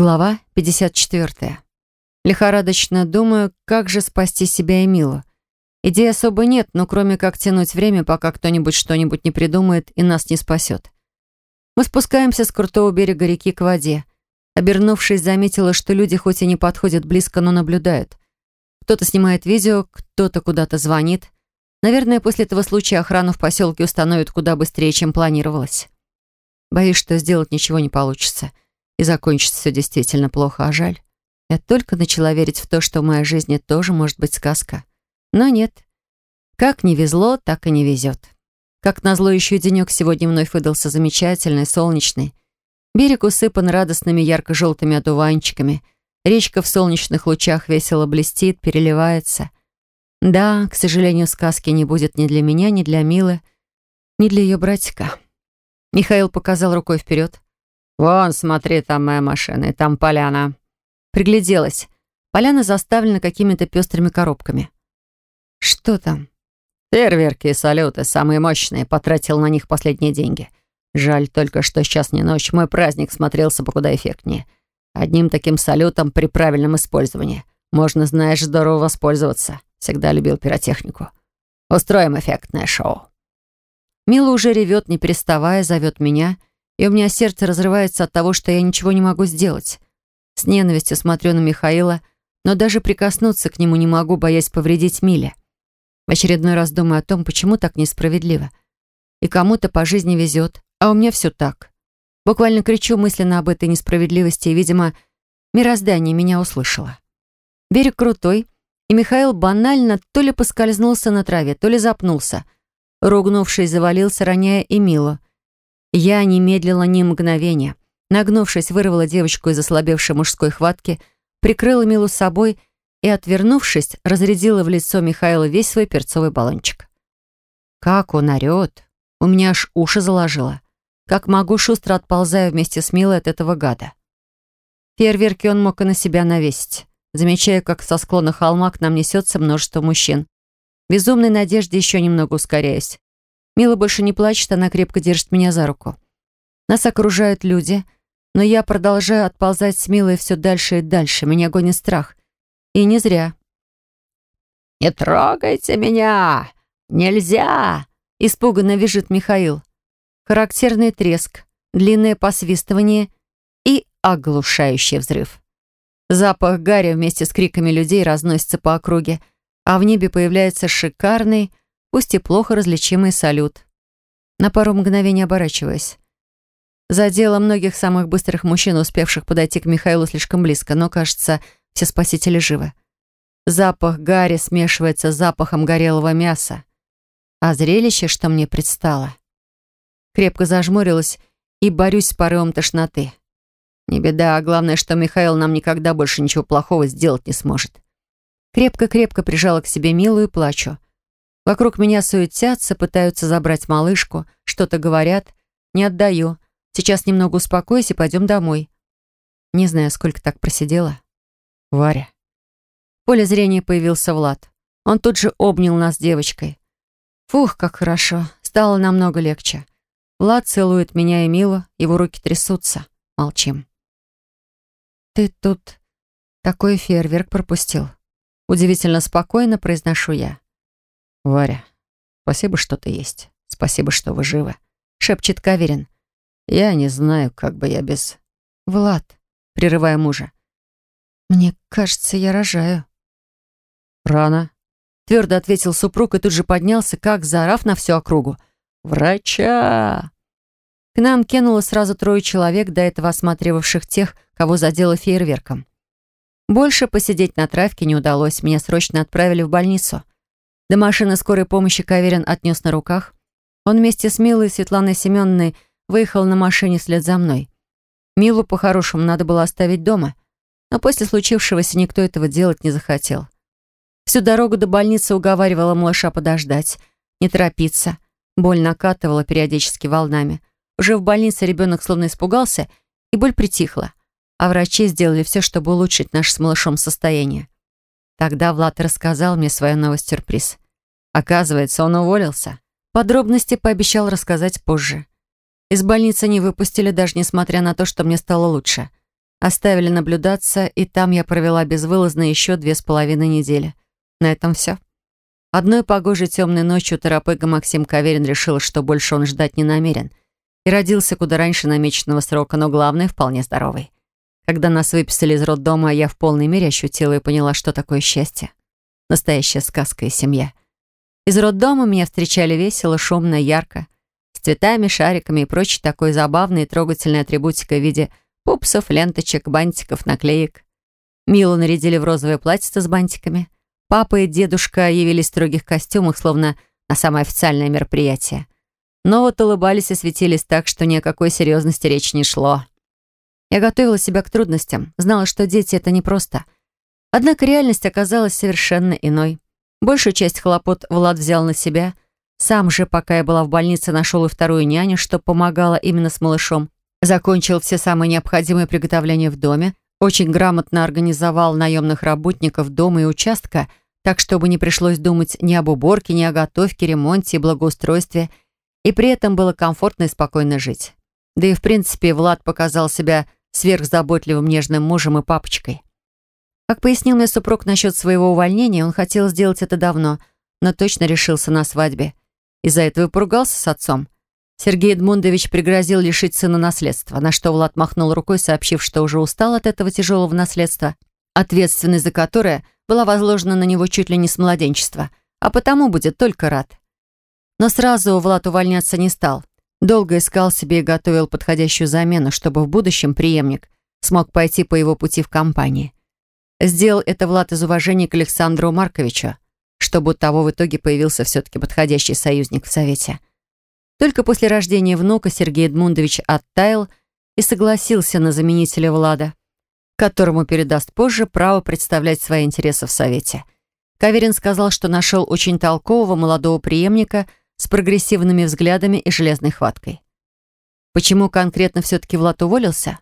Глава 54. Лихорадочно думаю, как же спасти себя и Милу. Идей особо нет, но кроме как тянуть время, пока кто-нибудь что-нибудь не придумает и нас не спасет. Мы спускаемся с крутого берега реки к воде. Обернувшись, заметила, что люди хоть и не подходят близко, но наблюдают. Кто-то снимает видео, кто-то куда-то звонит. Наверное, после этого случая охрану в поселке установят куда быстрее, чем планировалось. Боюсь, что сделать ничего не получится — и закончится все действительно плохо, а жаль. Я только начала верить в то, что в моей жизни тоже может быть сказка. Но нет. Как не везло, так и не везет. Как назло, еще денек сегодня вновь выдался замечательный, солнечный. Берег усыпан радостными ярко-желтыми одуванчиками. Речка в солнечных лучах весело блестит, переливается. Да, к сожалению, сказки не будет ни для меня, ни для Милы, ни для ее братика. Михаил показал рукой вперед. «Вон, смотри, там моя машина, и там поляна». Пригляделась. Поляна заставлена какими-то пестрыми коробками. «Что там?» «Фейерверки и салюты, самые мощные. Потратил на них последние деньги. Жаль только, что сейчас не ночь. Мой праздник смотрелся бы куда эффектнее. Одним таким салютом при правильном использовании можно, знаешь, здорово воспользоваться. Всегда любил пиротехнику. Устроим эффектное шоу». Мила уже ревет, не переставая, зовет меня — и у меня сердце разрывается от того, что я ничего не могу сделать. С ненавистью смотрю на Михаила, но даже прикоснуться к нему не могу, боясь повредить Миле. В очередной раз думаю о том, почему так несправедливо. И кому-то по жизни везет, а у меня все так. Буквально кричу мысленно об этой несправедливости, и, видимо, мироздание меня услышало. Берег крутой, и Михаил банально то ли поскользнулся на траве, то ли запнулся. Ругнувшись, завалился, роняя Эмилу. Я не медлила ни мгновения. Нагнувшись, вырвала девочку из ослабевшей мужской хватки, прикрыла Милу собой и, отвернувшись, разрядила в лицо Михаила весь свой перцовый баллончик. Как он орёт! У меня аж уши заложило. Как могу, шустро отползая вместе с Милой от этого гада. Фейерверки он мог и на себя навесить. Замечая, как со склона холма к нам несется множество мужчин. Безумной надежде еще немного ускоряясь. Мила больше не плачет, она крепко держит меня за руку. Нас окружают люди, но я продолжаю отползать с Милой все дальше и дальше. Меня гонит страх. И не зря. «Не трогайте меня! Нельзя!» Испуганно вяжет Михаил. Характерный треск, длинное посвистывание и оглушающий взрыв. Запах гари вместе с криками людей разносится по округе, а в небе появляется шикарный, пусть и плохо различимый салют. На пару мгновений оборачиваясь. Задела многих самых быстрых мужчин, успевших подойти к Михаилу слишком близко, но, кажется, все спасители живы. Запах гари смешивается с запахом горелого мяса. А зрелище, что мне предстало. Крепко зажмурилась и борюсь с порывом тошноты. Не беда, а главное, что Михаил нам никогда больше ничего плохого сделать не сможет. Крепко-крепко прижала к себе милую и плачу. Вокруг меня суетятся, пытаются забрать малышку, что-то говорят. Не отдаю. Сейчас немного успокоюсь и пойдем домой. Не знаю, сколько так просидела. Варя. В поле зрения появился Влад. Он тут же обнял нас девочкой. Фух, как хорошо. Стало намного легче. Влад целует меня и Милу, его руки трясутся. Молчим. «Ты тут такой фейерверк пропустил?» Удивительно спокойно произношу я. «Варя, спасибо, что ты есть. Спасибо, что вы живы», — шепчет Каверин. «Я не знаю, как бы я без...» «Влад», — прерывая мужа. «Мне кажется, я рожаю». «Рано», — твердо ответил супруг и тут же поднялся, как заорав на всю округу. «Врача!» К нам кинуло сразу трое человек, до этого осматривавших тех, кого задело фейерверком. Больше посидеть на травке не удалось, меня срочно отправили в больницу. До машины скорой помощи Каверин отнес на руках. Он вместе с Милой и Светланой Семеновной выехал на машине вслед за мной. Милу по-хорошему надо было оставить дома, но после случившегося никто этого делать не захотел. Всю дорогу до больницы уговаривала малыша подождать, не торопиться. Боль накатывала периодически волнами. Уже в больнице ребенок словно испугался, и боль притихла. А врачи сделали все, чтобы улучшить наше с малышом состояние. Тогда Влад рассказал мне свою новость-сюрприз. Оказывается, он уволился. Подробности пообещал рассказать позже. Из больницы не выпустили, даже несмотря на то, что мне стало лучше. Оставили наблюдаться, и там я провела безвылазно еще две с половиной недели. На этом все. Одной погожей темной ночью терапега Максим Каверин решил, что больше он ждать не намерен. И родился куда раньше намеченного срока, но главное, вполне здоровый. Когда нас выписали из роддома, я в полной мере ощутила и поняла, что такое счастье. Настоящая сказка и семья. Из роддома меня встречали весело, шумно, ярко. С цветами, шариками и прочей такой забавной и трогательной атрибутикой в виде пупсов, ленточек, бантиков, наклеек. Милу нарядили в розовое платье с бантиками. Папа и дедушка явились в строгих костюмах, словно на самое официальное мероприятие. Но вот улыбались и светились так, что ни о какой серьезности речи не шло. Я готовила себя к трудностям, знала, что дети — это непросто. Однако реальность оказалась совершенно иной. Большую часть хлопот Влад взял на себя. Сам же, пока я была в больнице, нашел и вторую няню, что помогала именно с малышом. Закончил все самые необходимые приготовления в доме, очень грамотно организовал наемных работников дома и участка, так, чтобы не пришлось думать ни об уборке, ни о готовке, ремонте и благоустройстве, и при этом было комфортно и спокойно жить. Да и в принципе Влад показал себя сверхзаботливым нежным мужем и папочкой. Как пояснил мне супруг насчет своего увольнения, он хотел сделать это давно, но точно решился на свадьбе. Из-за этого и поругался с отцом. Сергей Эдмундович пригрозил лишить сына наследства, на что Влад махнул рукой, сообщив, что уже устал от этого тяжелого наследства, ответственность за которое была возложена на него чуть ли не с младенчества, а потому будет только рад. Но сразу Влад увольняться не стал. Долго искал себе и готовил подходящую замену, чтобы в будущем преемник смог пойти по его пути в компании. Сделал это Влад из уважения к Александру Марковичу, чтобы у того в итоге появился все-таки подходящий союзник в Совете. Только после рождения внука Сергей Эдмундович оттаял и согласился на заменителя Влада, которому передаст позже право представлять свои интересы в Совете. Каверин сказал, что нашел очень толкового молодого преемника с прогрессивными взглядами и железной хваткой. Почему конкретно все-таки Влад уволился?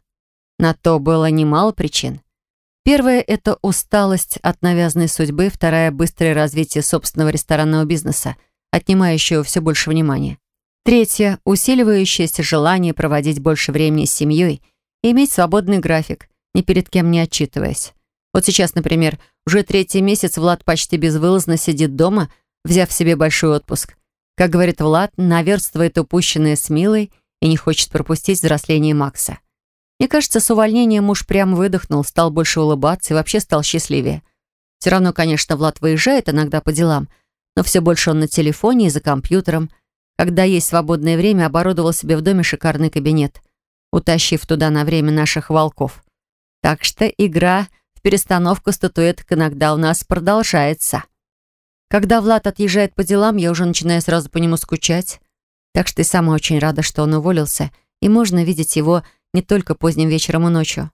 На то было немало причин. Первая — это усталость от навязанной судьбы, вторая — быстрое развитие собственного ресторанного бизнеса, отнимающего все больше внимания. Третье — усиливающееся желание проводить больше времени с семьей и иметь свободный график, ни перед кем не отчитываясь. Вот сейчас, например, уже третий месяц Влад почти безвылазно сидит дома, взяв себе большой отпуск. Как говорит Влад, наверстывает упущенное с Милой и не хочет пропустить взросление Макса. Мне кажется, с увольнением муж прям выдохнул, стал больше улыбаться и вообще стал счастливее. Все равно, конечно, Влад выезжает иногда по делам, но все больше он на телефоне и за компьютером – когда есть свободное время, оборудовал себе в доме шикарный кабинет, утащив туда на время наших волков. Так что игра в перестановку статуэток иногда у нас продолжается. Когда Влад отъезжает по делам, я уже начинаю сразу по нему скучать. Так что и сама очень рада, что он уволился, и можно видеть его не только поздним вечером и ночью.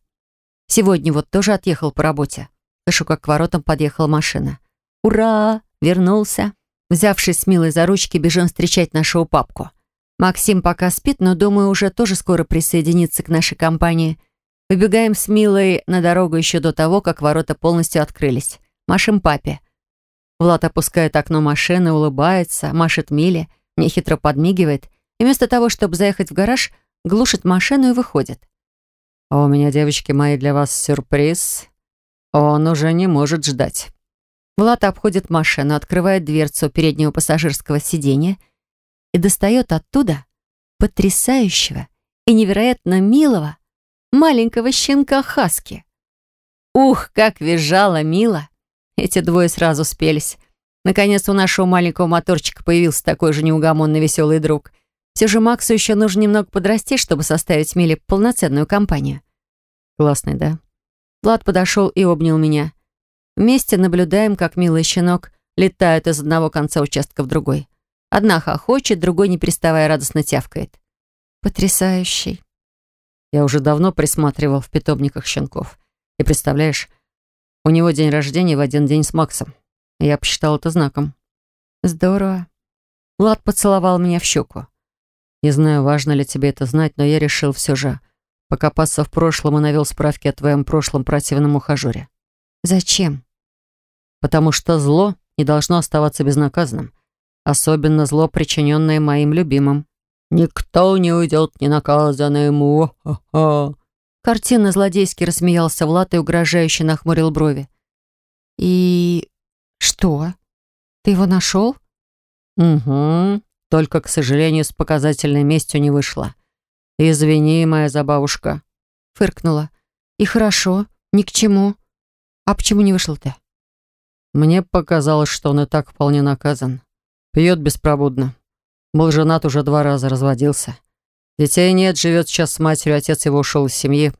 Сегодня вот тоже отъехал по работе. Слышу, как к воротам подъехала машина. «Ура! Вернулся!» Взявшись с Милой за ручки, бежим встречать нашу папку. Максим пока спит, но, думаю, уже тоже скоро присоединится к нашей компании. Выбегаем с Милой на дорогу еще до того, как ворота полностью открылись. Машем папе. Влад опускает окно машины, улыбается, машет Миле, мне хитро подмигивает, и вместо того, чтобы заехать в гараж, глушит машину и выходит. «А у меня, девочки мои, для вас сюрприз. Он уже не может ждать». Влад обходит машину, открывает дверцу переднего пассажирского сиденья и достает оттуда потрясающего и невероятно милого маленького щенка Хаски. Ух, как визжала Мила! Эти двое сразу спелись. Наконец у нашего маленького моторчика появился такой же неугомонный веселый друг. Все же Максу еще нужно немного подрасти, чтобы составить Миле полноценную компанию. Классный, да? Влад подошел и обнял меня. Вместе наблюдаем, как милый щенок летает из одного конца участка в другой. Одна хохочет, другой, не переставая, радостно тявкает. Потрясающий. Я уже давно присматривал в питомниках щенков. И представляешь, у него день рождения в один день с Максом. Я посчитал это знаком. Здорово. Влад поцеловал меня в щеку. Не знаю, важно ли тебе это знать, но я решил все же покопаться в прошлом и навел справки о твоем прошлом противном ухажере. Зачем? Потому что зло не должно оставаться безнаказанным. Особенно зло, причиненное моим любимым. «Никто не уйдет ненаказанным!» Картина злодейски рассмеялся Влад и угрожающе нахмурил брови. «И... что? Ты его нашел?» «Угу. Только, к сожалению, с показательной местью не вышло. Извини, моя забавушка», — фыркнула. «И хорошо, ни к чему. А почему не вышел ты?» Мне показалось, что он и так вполне наказан. Пьет беспробудно. Был женат уже два раза, разводился. Детей нет, живет сейчас с матерью, отец его ушел из семьи.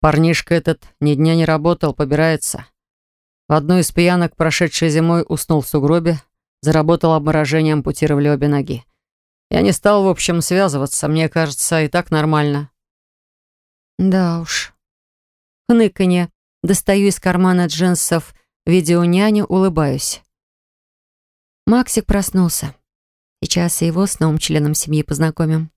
Парнишка этот ни дня не работал, побирается. В одну из пьянок, прошедшей зимой, уснул в сугробе, заработал обморожение, ампутировали обе ноги. Я не стал, в общем, связываться, мне кажется, и так нормально. Да уж. Хныканье. Достаю из кармана джинсов видеоняню, улыбаюсь. Максик проснулся. Сейчас его с новым членом семьи познакомим.